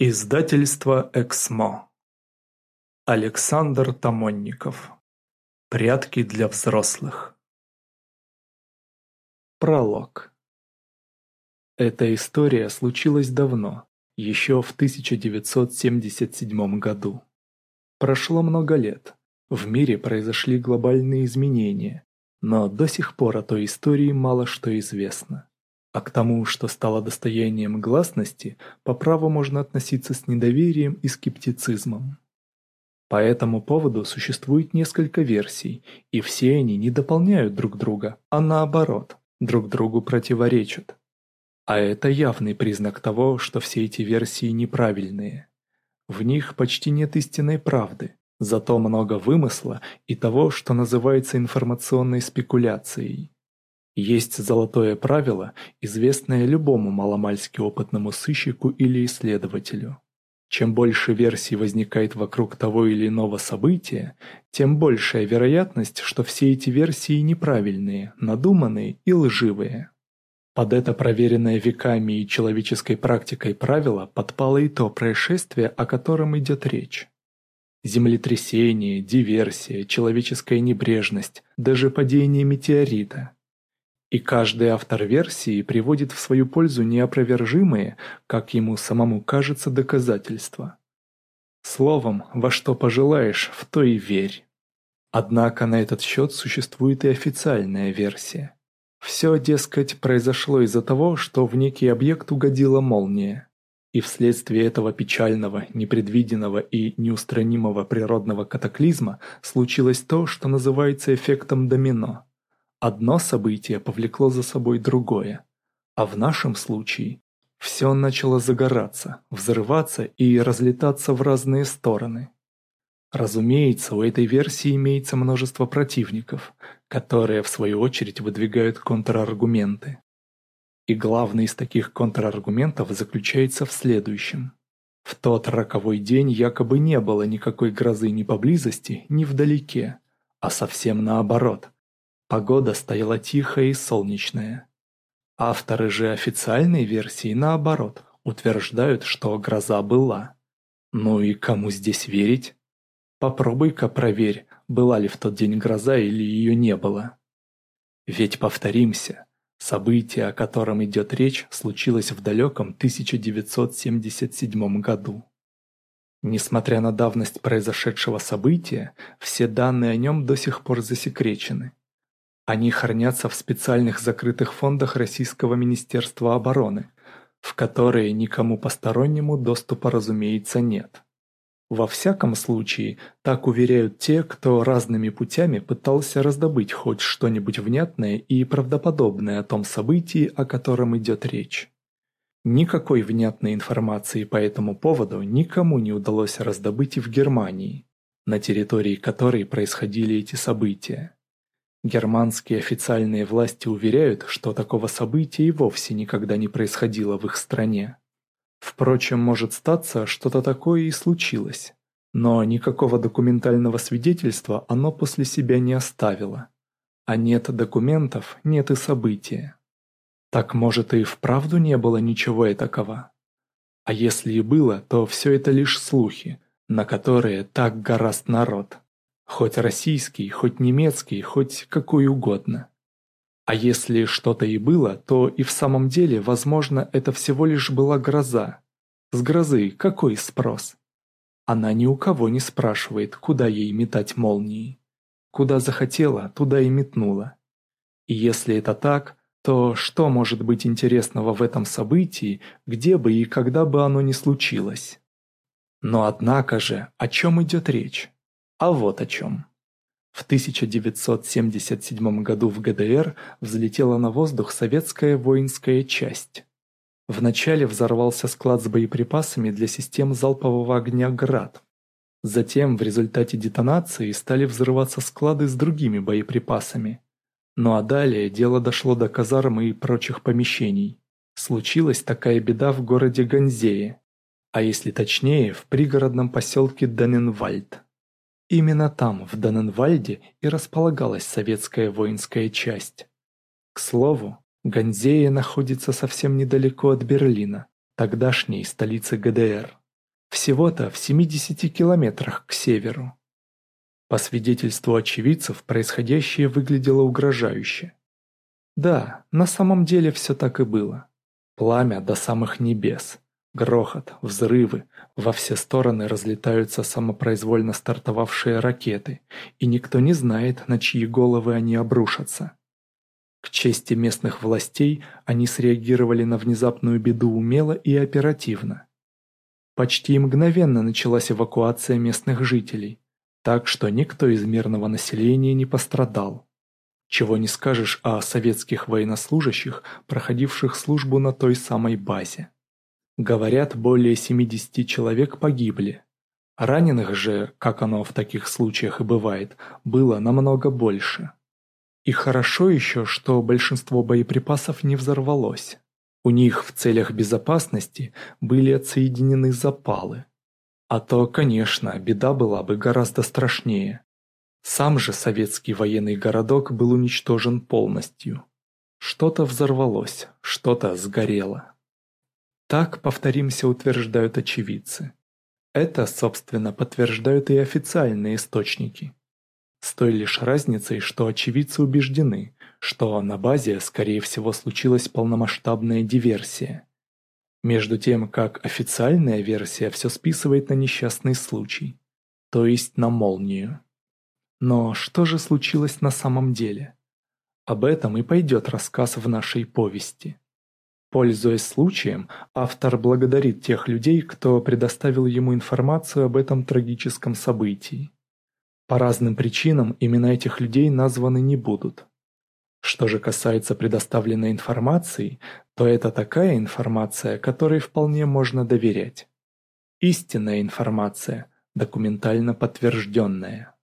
Издательство «Эксмо». Александр Тамонников. Прятки для взрослых. Пролог. Эта история случилась давно, еще в 1977 году. Прошло много лет, в мире произошли глобальные изменения, но до сих пор о той истории мало что известно. А к тому, что стало достоянием гласности, по праву можно относиться с недоверием и скептицизмом. По этому поводу существует несколько версий, и все они не дополняют друг друга, а наоборот, друг другу противоречат. А это явный признак того, что все эти версии неправильные. В них почти нет истинной правды, зато много вымысла и того, что называется информационной спекуляцией. Есть золотое правило, известное любому маломальски опытному сыщику или исследователю. Чем больше версий возникает вокруг того или иного события, тем большая вероятность, что все эти версии неправильные, надуманные и лживые. Под это проверенное веками и человеческой практикой правило подпало и то происшествие, о котором идет речь. Землетрясение, диверсия, человеческая небрежность, даже падение метеорита – и каждый автор версии приводит в свою пользу неопровержимые, как ему самому кажется, доказательства. Словом, во что пожелаешь, в то и верь. Однако на этот счет существует и официальная версия. Все, дескать, произошло из-за того, что в некий объект угодила молния. И вследствие этого печального, непредвиденного и неустранимого природного катаклизма случилось то, что называется эффектом домино. Одно событие повлекло за собой другое, а в нашем случае все начало загораться, взрываться и разлетаться в разные стороны. Разумеется, у этой версии имеется множество противников, которые, в свою очередь, выдвигают контраргументы. И главный из таких контраргументов заключается в следующем. В тот роковой день якобы не было никакой грозы ни поблизости, ни вдалеке, а совсем наоборот – Погода стояла тихая и солнечная. Авторы же официальной версии, наоборот, утверждают, что гроза была. Ну и кому здесь верить? Попробуй-ка проверь, была ли в тот день гроза или ее не было. Ведь, повторимся, событие, о котором идет речь, случилось в далеком 1977 году. Несмотря на давность произошедшего события, все данные о нем до сих пор засекречены. Они хранятся в специальных закрытых фондах Российского министерства обороны, в которые никому постороннему доступа, разумеется, нет. Во всяком случае, так уверяют те, кто разными путями пытался раздобыть хоть что-нибудь внятное и правдоподобное о том событии, о котором идет речь. Никакой внятной информации по этому поводу никому не удалось раздобыть и в Германии, на территории которой происходили эти события. Германские официальные власти уверяют, что такого события и вовсе никогда не происходило в их стране. Впрочем, может статься, что-то такое и случилось. Но никакого документального свидетельства оно после себя не оставило. А нет документов, нет и события. Так может и вправду не было ничего такого. А если и было, то все это лишь слухи, на которые так гораст народ. Хоть российский, хоть немецкий, хоть какой угодно. А если что-то и было, то и в самом деле, возможно, это всего лишь была гроза. С грозы какой спрос? Она ни у кого не спрашивает, куда ей метать молнии. Куда захотела, туда и метнула. И если это так, то что может быть интересного в этом событии, где бы и когда бы оно ни случилось? Но однако же, о чем идет речь? А вот о чем. В 1977 году в ГДР взлетела на воздух советская воинская часть. Вначале взорвался склад с боеприпасами для систем залпового огня «Град». Затем в результате детонации стали взрываться склады с другими боеприпасами. Ну а далее дело дошло до казармы и прочих помещений. Случилась такая беда в городе Ганзее, а если точнее, в пригородном поселке Даненвальд. Именно там, в Даненвальде, и располагалась советская воинская часть. К слову, Ганзея находится совсем недалеко от Берлина, тогдашней столицы ГДР. Всего-то в 70 километрах к северу. По свидетельству очевидцев, происходящее выглядело угрожающе. Да, на самом деле все так и было. Пламя до самых небес, Грохот, взрывы, во все стороны разлетаются самопроизвольно стартовавшие ракеты, и никто не знает, на чьи головы они обрушатся. К чести местных властей, они среагировали на внезапную беду умело и оперативно. Почти мгновенно началась эвакуация местных жителей, так что никто из мирного населения не пострадал. Чего не скажешь о советских военнослужащих, проходивших службу на той самой базе. Говорят, более 70 человек погибли. Раненых же, как оно в таких случаях и бывает, было намного больше. И хорошо еще, что большинство боеприпасов не взорвалось. У них в целях безопасности были отсоединены запалы. А то, конечно, беда была бы гораздо страшнее. Сам же советский военный городок был уничтожен полностью. Что-то взорвалось, что-то сгорело. Так, повторимся, утверждают очевидцы. Это, собственно, подтверждают и официальные источники. С той лишь разницей, что очевидцы убеждены, что на базе, скорее всего, случилась полномасштабная диверсия. Между тем, как официальная версия все списывает на несчастный случай, то есть на молнию. Но что же случилось на самом деле? Об этом и пойдет рассказ в нашей повести. Пользуясь случаем, автор благодарит тех людей, кто предоставил ему информацию об этом трагическом событии. По разным причинам имена этих людей названы не будут. Что же касается предоставленной информации, то это такая информация, которой вполне можно доверять. Истинная информация, документально подтвержденная.